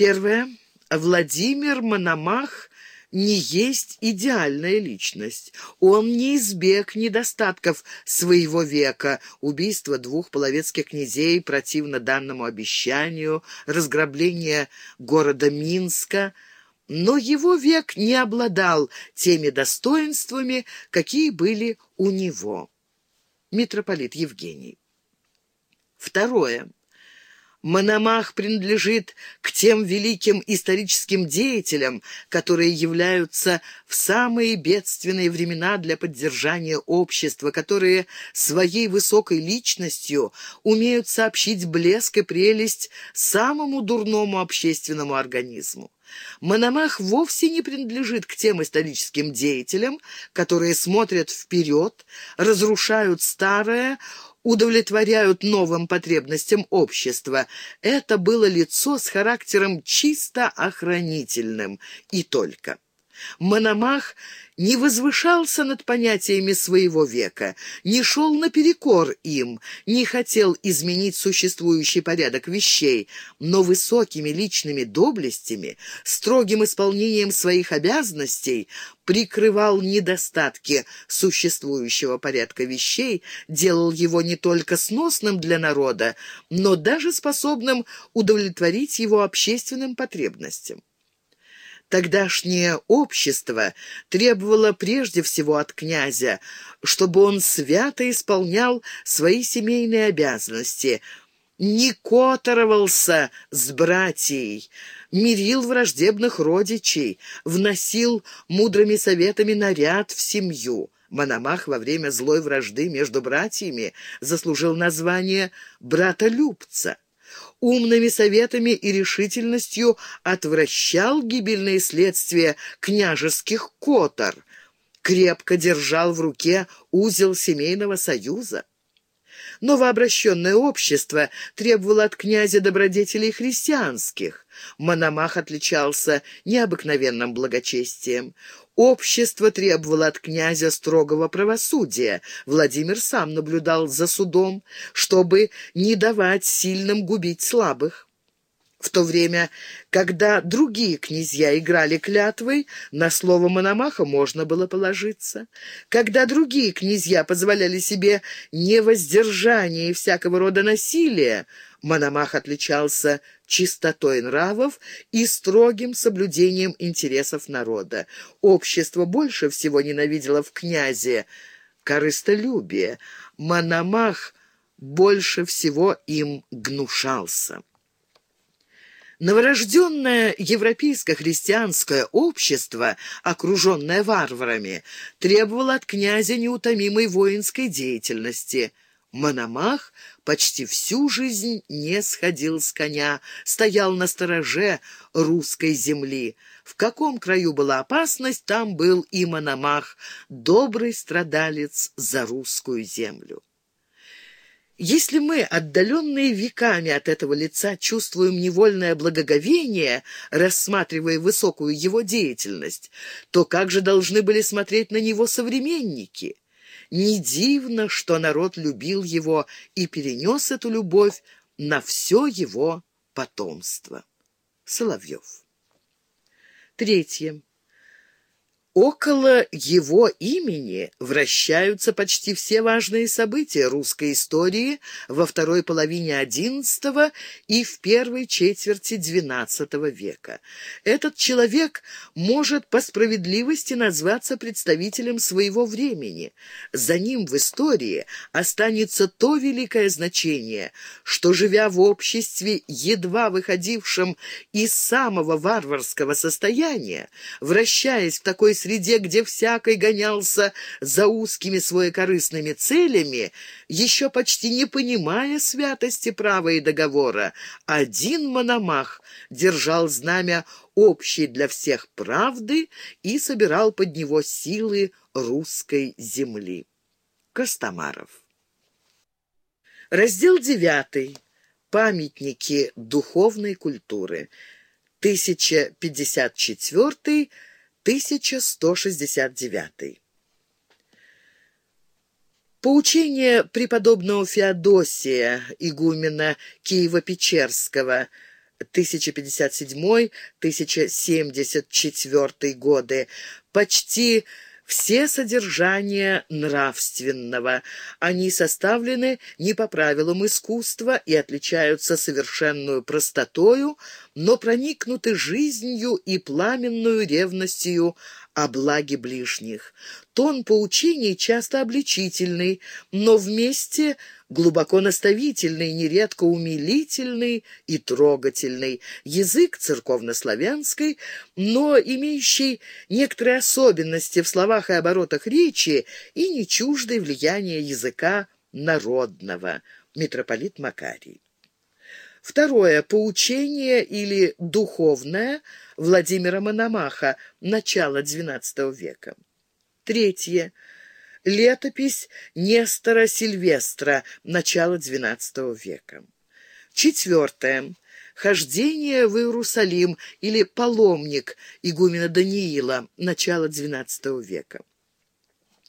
Первое. Владимир Мономах не есть идеальная личность. Он не избег недостатков своего века. Убийство двух половецких князей противно данному обещанию, разграбление города Минска — но его век не обладал теми достоинствами, какие были у него. Митрополит Евгений. Второе. Мономах принадлежит к тем великим историческим деятелям, которые являются в самые бедственные времена для поддержания общества, которые своей высокой личностью умеют сообщить блеск и прелесть самому дурному общественному организму. Мономах вовсе не принадлежит к тем историческим деятелям, которые смотрят вперед, разрушают старое, удовлетворяют новым потребностям общества. Это было лицо с характером чисто охранительным и только. Мономах не возвышался над понятиями своего века, не шел наперекор им, не хотел изменить существующий порядок вещей, но высокими личными доблестями, строгим исполнением своих обязанностей прикрывал недостатки существующего порядка вещей, делал его не только сносным для народа, но даже способным удовлетворить его общественным потребностям. Тогдашнее общество требовало прежде всего от князя, чтобы он свято исполнял свои семейные обязанности, не которовался с братьей, мирил враждебных родичей, вносил мудрыми советами наряд в семью. Мономах во время злой вражды между братьями заслужил название «братолюбца» умными советами и решительностью отвращал гибельные следствия княжеских котор, крепко держал в руке узел семейного союза. Новообращенное общество требовало от князя добродетелей христианских. Мономах отличался необыкновенным благочестием. Общество требовало от князя строгого правосудия. Владимир сам наблюдал за судом, чтобы не давать сильным губить слабых. В то время, когда другие князья играли клятвой, на слово Мономаха можно было положиться. Когда другие князья позволяли себе невоздержание и всякого рода насилие, Мономах отличался чистотой нравов и строгим соблюдением интересов народа. Общество больше всего ненавидело в князе корыстолюбие. Мономах больше всего им гнушался. Новорожденное европейско-христианское общество, окруженное варварами, требовало от князя неутомимой воинской деятельности. Мономах почти всю жизнь не сходил с коня, стоял на стороже русской земли. В каком краю была опасность, там был и Мономах, добрый страдалец за русскую землю. Если мы, отдаленные веками от этого лица, чувствуем невольное благоговение, рассматривая высокую его деятельность, то как же должны были смотреть на него современники? Не дивно, что народ любил его и перенес эту любовь на все его потомство. Соловьев. Третье. Около его имени вращаются почти все важные события русской истории во второй половине XI и в первой четверти XII века. Этот человек может по справедливости назваться представителем своего времени. За ним в истории останется то великое значение, что, живя в обществе, едва выходившем из самого варварского состояния, вращаясь в такой среде, где всякой гонялся за узкими своекорыстными целями, еще почти не понимая святости права и договора, один мономах держал знамя общей для всех правды и собирал под него силы русской земли. Костомаров. Раздел девятый. Памятники духовной культуры. 1054 1169. Поучение преподобного Феодосия, игумена Киево-Печерского, 1057-1074 годы, почти все содержания нравственного. Они составлены не по правилам искусства и отличаются совершенную простотою, но проникнуты жизнью и пламенную ревностью о благе ближних. Тон поучений часто обличительный, но вместе глубоко наставительный, нередко умилительный и трогательный. Язык церковнославянский, но имеющий некоторые особенности в словах и оборотах речи и не чуждый влияния языка народного. Митрополит Макарий. Второе. Поучение или духовное Владимира Мономаха, начало XII века. Третье. Летопись Нестора Сильвестра, начало XII века. Четвертое. Хождение в Иерусалим или паломник игумена Даниила, начало XII века.